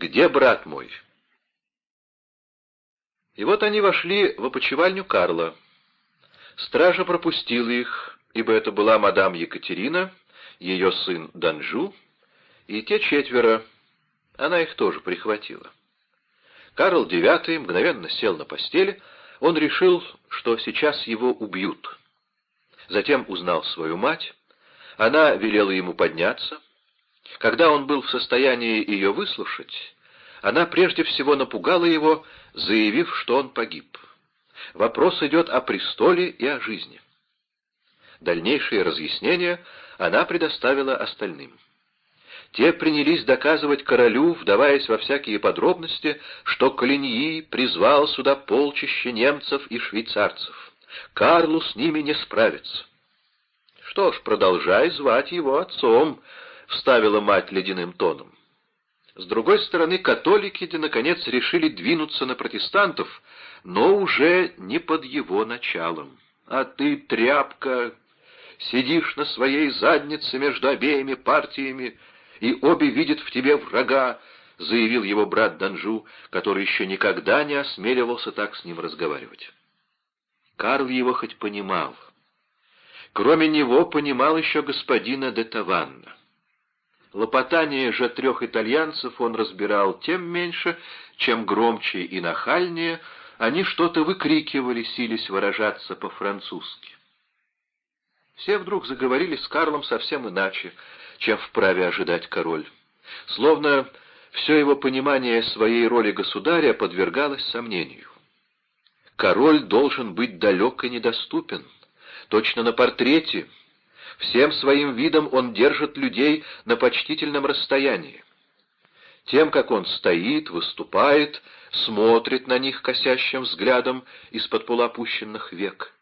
где брат мой?» И вот они вошли в опочивальню Карла. Стража пропустила их, ибо это была мадам Екатерина, ее сын Данжу, и те четверо, она их тоже прихватила. Карл IX мгновенно сел на постели, он решил, что сейчас его убьют. Затем узнал свою мать, она велела ему подняться. Когда он был в состоянии ее выслушать, она прежде всего напугала его, заявив, что он погиб. Вопрос идет о престоле и о жизни. Дальнейшие разъяснения она предоставила остальным. Те принялись доказывать королю, вдаваясь во всякие подробности, что Калиньи призвал сюда полчища немцев и швейцарцев. Карлу с ними не справится. «Что ж, продолжай звать его отцом», — вставила мать ледяным тоном. С другой стороны, католики-то, наконец, решили двинуться на протестантов, но уже не под его началом. «А ты, тряпка, сидишь на своей заднице между обеими партиями, и обе видят в тебе врага», — заявил его брат Данжу, который еще никогда не осмеливался так с ним разговаривать. Карл его хоть понимал. Кроме него понимал еще господина де Таванна. Лопотание же трех итальянцев он разбирал тем меньше, чем громче и нахальнее они что-то выкрикивали, сились выражаться по-французски. Все вдруг заговорили с Карлом совсем иначе, чем вправе ожидать король. Словно все его понимание своей роли государя подвергалось сомнению. Король должен быть далек и недоступен, точно на портрете — Всем своим видом он держит людей на почтительном расстоянии. Тем, как он стоит, выступает, смотрит на них косящим взглядом из-под полуопущенных век.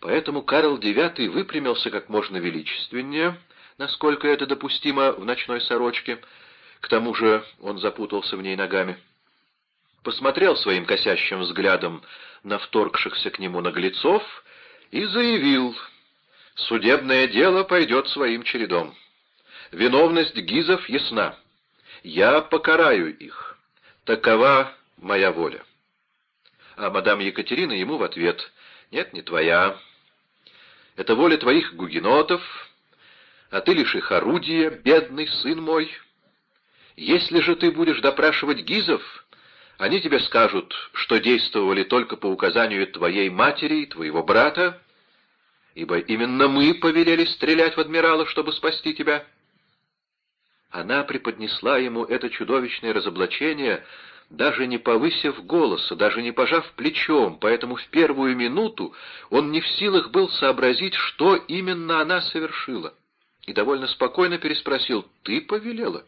Поэтому Карл IX выпрямился как можно величественнее, насколько это допустимо в ночной сорочке, к тому же он запутался в ней ногами. Посмотрел своим косящим взглядом на вторгшихся к нему наглецов и заявил — Судебное дело пойдет своим чередом. Виновность Гизов ясна. Я покараю их. Такова моя воля. А мадам Екатерина ему в ответ «Нет, не твоя. Это воля твоих гугенотов, а ты лишь их орудие, бедный сын мой. Если же ты будешь допрашивать Гизов, они тебе скажут, что действовали только по указанию твоей матери и твоего брата, ибо именно мы повелели стрелять в адмирала, чтобы спасти тебя». Она преподнесла ему это чудовищное разоблачение, даже не повысив голоса, даже не пожав плечом, поэтому в первую минуту он не в силах был сообразить, что именно она совершила, и довольно спокойно переспросил «Ты повелела?»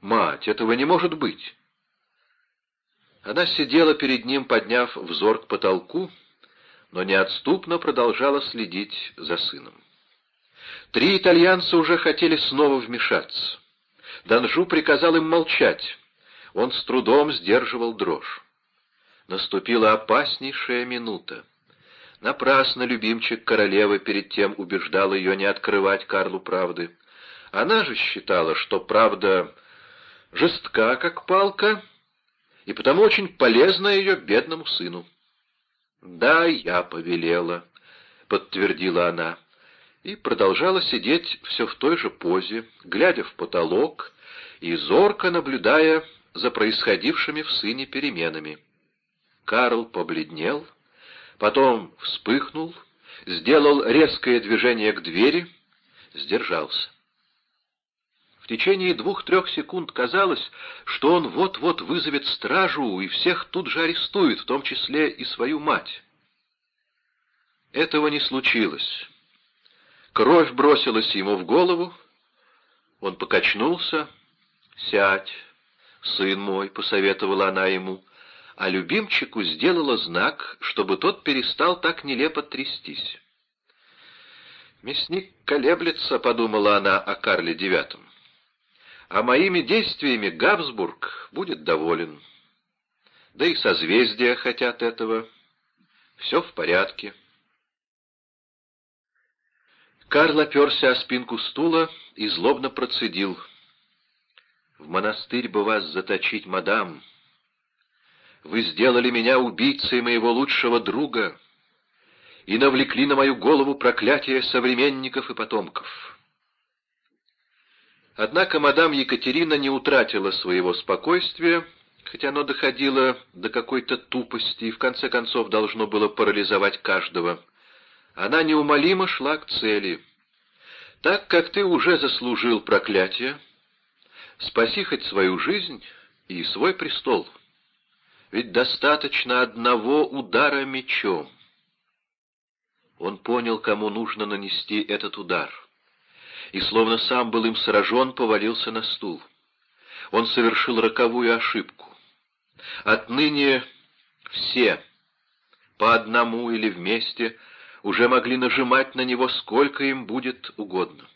«Мать, этого не может быть!» Она сидела перед ним, подняв взор к потолку, но неотступно продолжала следить за сыном. Три итальянца уже хотели снова вмешаться. Данжу приказал им молчать. Он с трудом сдерживал дрожь. Наступила опаснейшая минута. Напрасно любимчик королевы перед тем убеждал ее не открывать Карлу правды. Она же считала, что правда жестка, как палка, и потому очень полезна ее бедному сыну. «Да, я повелела», — подтвердила она, и продолжала сидеть все в той же позе, глядя в потолок и зорко наблюдая за происходившими в сыне переменами. Карл побледнел, потом вспыхнул, сделал резкое движение к двери, сдержался. В течение двух-трех секунд казалось, что он вот-вот вызовет стражу и всех тут же арестует, в том числе и свою мать. Этого не случилось. Кровь бросилась ему в голову, он покачнулся. «Сядь, сын мой», — посоветовала она ему, а любимчику сделала знак, чтобы тот перестал так нелепо трястись. «Мясник колеблется», — подумала она о Карле Девятом а моими действиями Габсбург будет доволен. Да и созвездия хотят этого. Все в порядке. Карл оперся о спинку стула и злобно процедил. В монастырь бы вас заточить, мадам. Вы сделали меня убийцей моего лучшего друга и навлекли на мою голову проклятие современников и потомков. Однако мадам Екатерина не утратила своего спокойствия, хотя оно доходило до какой-то тупости и в конце концов должно было парализовать каждого. Она неумолимо шла к цели. «Так как ты уже заслужил проклятие, спаси хоть свою жизнь и свой престол. Ведь достаточно одного удара мечом». Он понял, кому нужно нанести этот удар, и, словно сам был им сражен, повалился на стул. Он совершил роковую ошибку. Отныне все, по одному или вместе, уже могли нажимать на него сколько им будет угодно.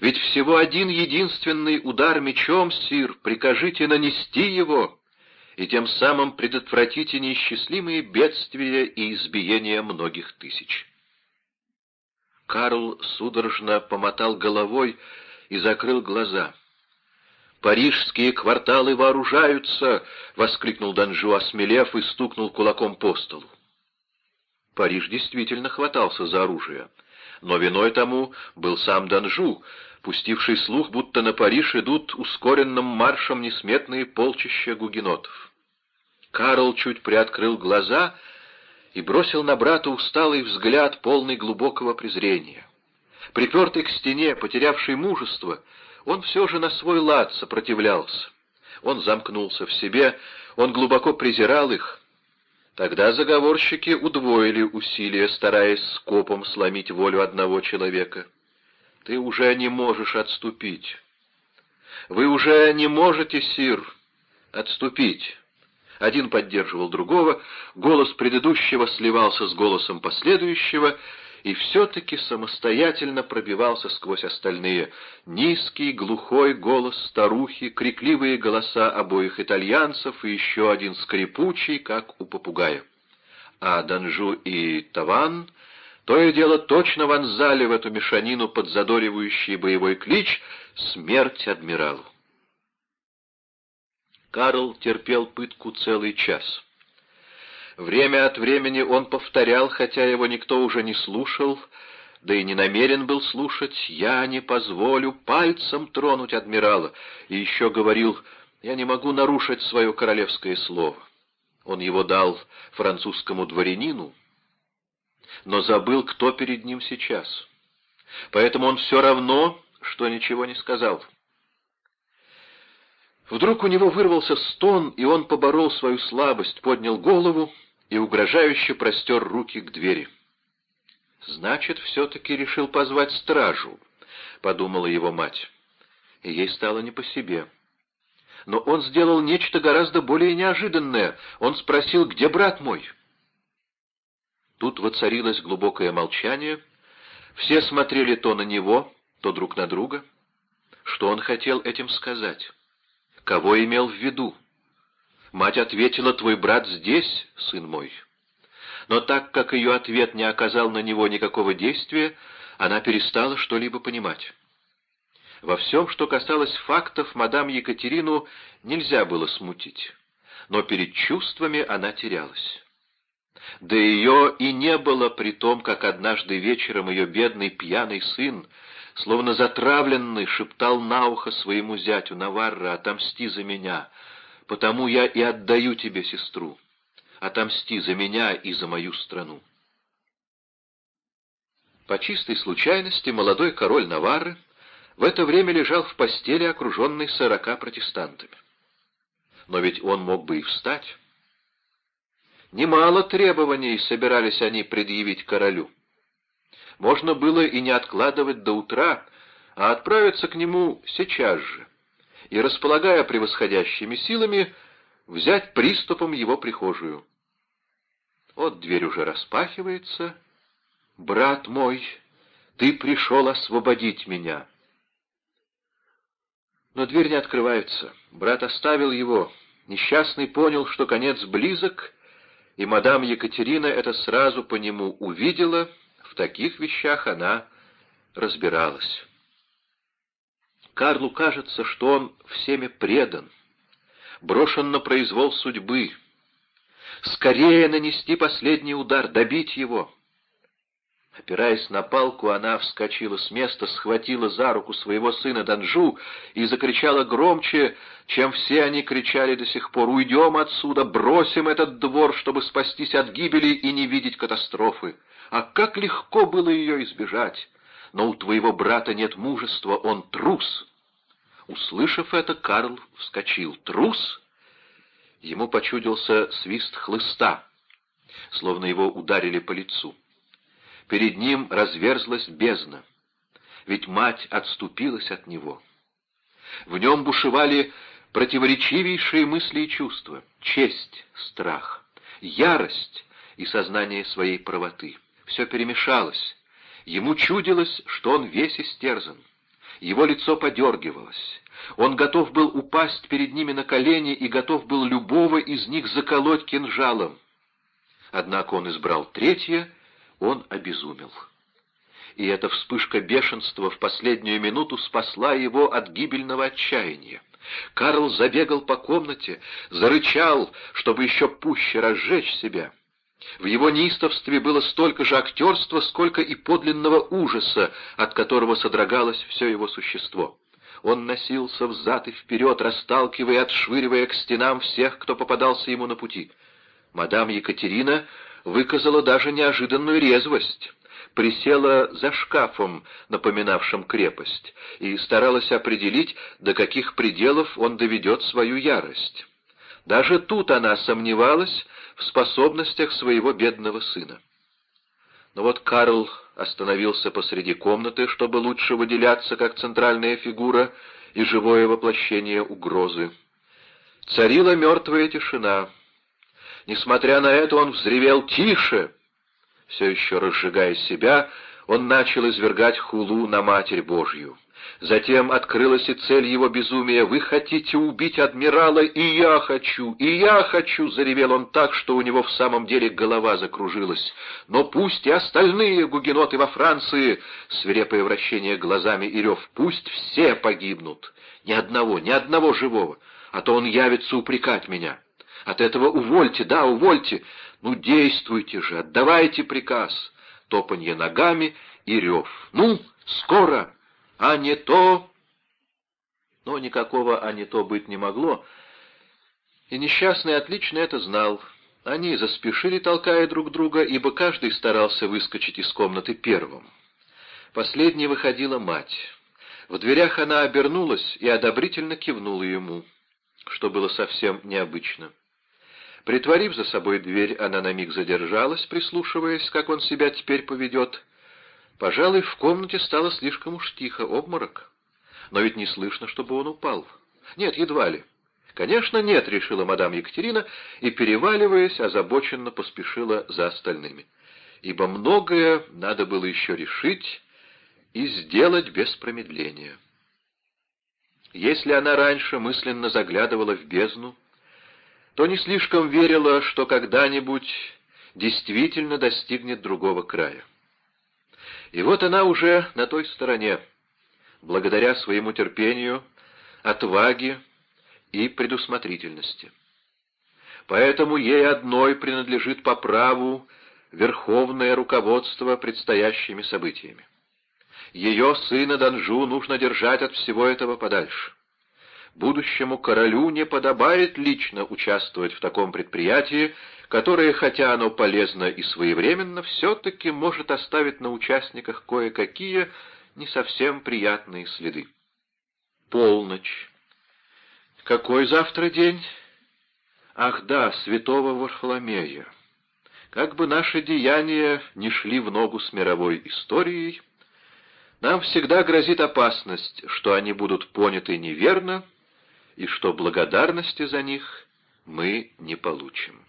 Ведь всего один единственный удар мечом, сир, прикажите нанести его, и тем самым предотвратите неисчислимые бедствия и избиения многих тысяч. Карл судорожно помотал головой и закрыл глаза. «Парижские кварталы вооружаются!» — воскликнул Данжу, осмелев, и стукнул кулаком по столу. Париж действительно хватался за оружие, но виной тому был сам Данжу, пустивший слух, будто на Париж идут ускоренным маршем несметные полчища гугенотов. Карл чуть приоткрыл глаза и бросил на брата усталый взгляд, полный глубокого презрения. Припертый к стене, потерявший мужество, он все же на свой лад сопротивлялся. Он замкнулся в себе, он глубоко презирал их. Тогда заговорщики удвоили усилия, стараясь скопом сломить волю одного человека. «Ты уже не можешь отступить. Вы уже не можете, Сир, отступить». Один поддерживал другого, голос предыдущего сливался с голосом последующего, и все-таки самостоятельно пробивался сквозь остальные. Низкий, глухой голос старухи, крикливые голоса обоих итальянцев и еще один скрипучий, как у попугая. А Данжу и Таван то и дело точно вонзали в эту мешанину подзадоривающий боевой клич «Смерть адмиралу». Карл терпел пытку целый час. Время от времени он повторял, хотя его никто уже не слушал, да и не намерен был слушать, «Я не позволю пальцем тронуть адмирала», и еще говорил, «Я не могу нарушить свое королевское слово». Он его дал французскому дворянину, но забыл, кто перед ним сейчас. Поэтому он все равно, что ничего не сказал. Вдруг у него вырвался стон, и он поборол свою слабость, поднял голову и угрожающе простер руки к двери. «Значит, все-таки решил позвать стражу», — подумала его мать. И ей стало не по себе. Но он сделал нечто гораздо более неожиданное. Он спросил, где брат мой? Тут воцарилось глубокое молчание. Все смотрели то на него, то друг на друга. Что он хотел этим сказать? Кого имел в виду? Мать ответила, твой брат здесь, сын мой. Но так как ее ответ не оказал на него никакого действия, она перестала что-либо понимать. Во всем, что касалось фактов, мадам Екатерину нельзя было смутить, но перед чувствами она терялась. Да ее и не было при том, как однажды вечером ее бедный пьяный сын, словно затравленный, шептал на ухо своему зятю «Наварра, отомсти за меня!» потому я и отдаю тебе сестру. Отомсти за меня и за мою страну. По чистой случайности молодой король Наварры в это время лежал в постели, окруженный сорока протестантами. Но ведь он мог бы и встать. Немало требований собирались они предъявить королю. Можно было и не откладывать до утра, а отправиться к нему сейчас же и, располагая превосходящими силами, взять приступом его прихожую. Вот дверь уже распахивается. «Брат мой, ты пришел освободить меня!» Но дверь не открывается. Брат оставил его. Несчастный понял, что конец близок, и мадам Екатерина это сразу по нему увидела. В таких вещах она разбиралась. Карлу кажется, что он всеми предан, брошен на произвол судьбы. Скорее нанести последний удар, добить его. Опираясь на палку, она вскочила с места, схватила за руку своего сына Данжу и закричала громче, чем все они кричали до сих пор. «Уйдем отсюда, бросим этот двор, чтобы спастись от гибели и не видеть катастрофы! А как легко было ее избежать! Но у твоего брата нет мужества, он трус!» Услышав это, Карл вскочил. «Трус?» Ему почудился свист хлыста, словно его ударили по лицу. Перед ним разверзлась бездна, ведь мать отступилась от него. В нем бушевали противоречивейшие мысли и чувства, честь, страх, ярость и сознание своей правоты. Все перемешалось. Ему чудилось, что он весь истерзан. Его лицо подергивалось. Он готов был упасть перед ними на колени и готов был любого из них заколоть кинжалом. Однако он избрал третье — он обезумел. И эта вспышка бешенства в последнюю минуту спасла его от гибельного отчаяния. Карл забегал по комнате, зарычал, чтобы еще пуще разжечь себя. В его неистовстве было столько же актерства, сколько и подлинного ужаса, от которого содрогалось все его существо. Он носился взад и вперед, расталкивая и отшвыривая к стенам всех, кто попадался ему на пути. Мадам Екатерина выказала даже неожиданную резвость, присела за шкафом, напоминавшим крепость, и старалась определить, до каких пределов он доведет свою ярость. Даже тут она сомневалась в способностях своего бедного сына. Но вот Карл остановился посреди комнаты, чтобы лучше выделяться как центральная фигура и живое воплощение угрозы. Царила мертвая тишина — Несмотря на это, он взревел «Тише!». Все еще разжигая себя, он начал извергать хулу на Матерь Божью. Затем открылась и цель его безумия. «Вы хотите убить адмирала, и я хочу, и я хочу!» — заревел он так, что у него в самом деле голова закружилась. «Но пусть и остальные гугеноты во Франции!» — свирепое вращение глазами и рев. «Пусть все погибнут! Ни одного, ни одного живого, а то он явится упрекать меня!» От этого увольте, да, увольте. Ну, действуйте же, отдавайте приказ. Топанье ногами и рев. Ну, скоро, а не то... Но никакого «а не то» быть не могло, и несчастный отлично это знал. Они заспешили, толкая друг друга, ибо каждый старался выскочить из комнаты первым. Последней выходила мать. В дверях она обернулась и одобрительно кивнула ему, что было совсем необычно. Притворив за собой дверь, она на миг задержалась, прислушиваясь, как он себя теперь поведет. Пожалуй, в комнате стало слишком уж тихо, обморок. Но ведь не слышно, чтобы он упал. Нет, едва ли. Конечно, нет, решила мадам Екатерина, и, переваливаясь, озабоченно поспешила за остальными. Ибо многое надо было еще решить и сделать без промедления. Если она раньше мысленно заглядывала в бездну, то не слишком верила, что когда-нибудь действительно достигнет другого края. И вот она уже на той стороне, благодаря своему терпению, отваге и предусмотрительности. Поэтому ей одной принадлежит по праву верховное руководство предстоящими событиями. Ее сына Данжу нужно держать от всего этого подальше будущему королю не подобает лично участвовать в таком предприятии, которое, хотя оно полезно и своевременно, все-таки может оставить на участниках кое-какие не совсем приятные следы. Полночь. Какой завтра день? Ах да, святого Варфоломея. Как бы наши деяния не шли в ногу с мировой историей, нам всегда грозит опасность, что они будут поняты неверно, и что благодарности за них мы не получим.